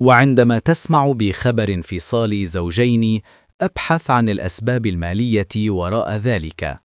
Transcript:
وعندما تسمع بخبر انفصال زوجين أبحث عن الأسباب المالية وراء ذلك.